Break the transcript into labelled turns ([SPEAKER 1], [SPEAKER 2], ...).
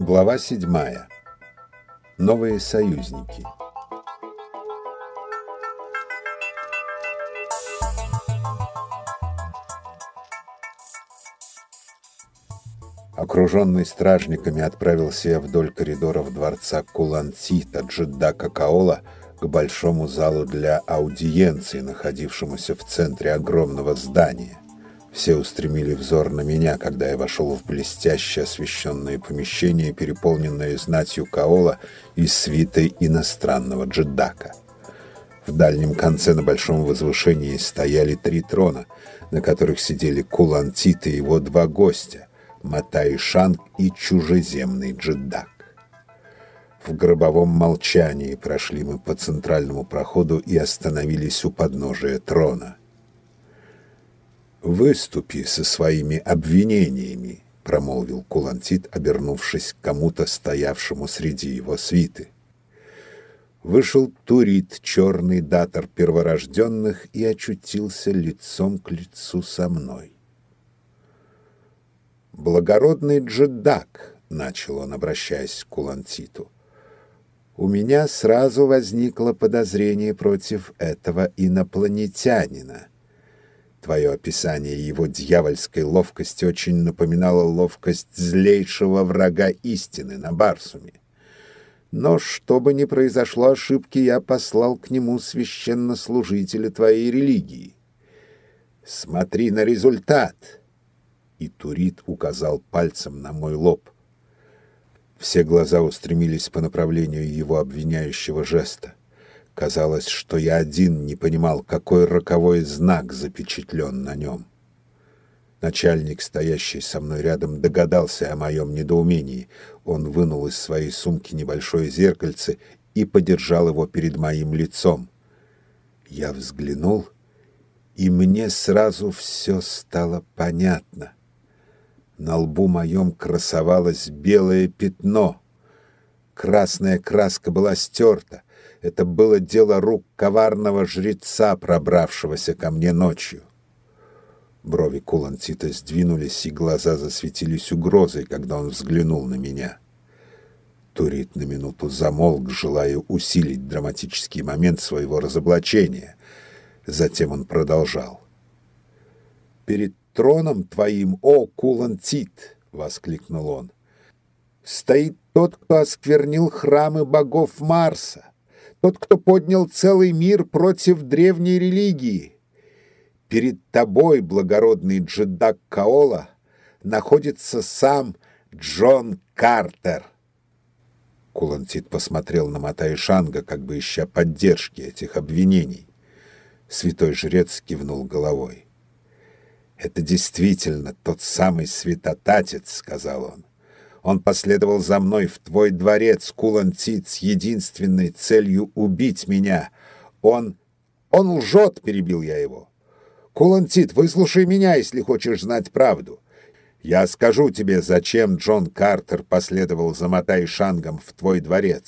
[SPEAKER 1] Глава 7. Новые союзники. Окруженный стражниками отправился я вдоль коридоров дворца Кулантита Джиддака Каола к большому залу для аудиенции, находившемуся в центре огромного здания. Все устремили взор на меня, когда я вошел в блестяще освещенное помещение, переполненное знатью Каола и свитой иностранного джедака. В дальнем конце на большом возвышении стояли три трона, на которых сидели Кулантит и его два гостя — Матай Шанг и чужеземный джедак. В гробовом молчании прошли мы по центральному проходу и остановились у подножия трона — «Выступи со своими обвинениями», — промолвил Кулантит, обернувшись к кому-то, стоявшему среди его свиты. Вышел Турит, черный датор перворожденных, и очутился лицом к лицу со мной. «Благородный джедак», — начал он, обращаясь к Кулантиту, — «у меня сразу возникло подозрение против этого инопланетянина». Твое описание его дьявольской ловкости очень напоминало ловкость злейшего врага истины на Барсуме. Но чтобы не произошло ошибки, я послал к нему священнослужителя твоей религии. Смотри на результат!» И Турит указал пальцем на мой лоб. Все глаза устремились по направлению его обвиняющего жеста. Казалось, что я один не понимал, какой роковой знак запечатлен на нем. Начальник, стоящий со мной рядом, догадался о моем недоумении. Он вынул из своей сумки небольшое зеркальце и подержал его перед моим лицом. Я взглянул, и мне сразу все стало понятно. На лбу моем красовалось белое пятно. Красная краска была стерта. Это было дело рук коварного жреца, пробравшегося ко мне ночью. Брови Куланцита сдвинулись, и глаза засветились угрозой, когда он взглянул на меня. Турит на минуту замолк, желая усилить драматический момент своего разоблачения. Затем он продолжал. «Перед троном твоим, о, Кулантит!» — воскликнул он. «Стоит тот, кто осквернил храмы богов Марса тот, кто поднял целый мир против древней религии. Перед тобой, благородный джедак Каола, находится сам Джон Картер. Кулантит посмотрел на Матай Шанга, как бы ища поддержки этих обвинений. Святой жрец кивнул головой. «Это действительно тот самый святотатец», — сказал он. Он последовал за мной в твой дворец, Кулантит, с единственной целью убить меня. Он... он лжет, перебил я его. Кулантит, выслушай меня, если хочешь знать правду. Я скажу тебе, зачем Джон Картер последовал за Матай Шангом в твой дворец.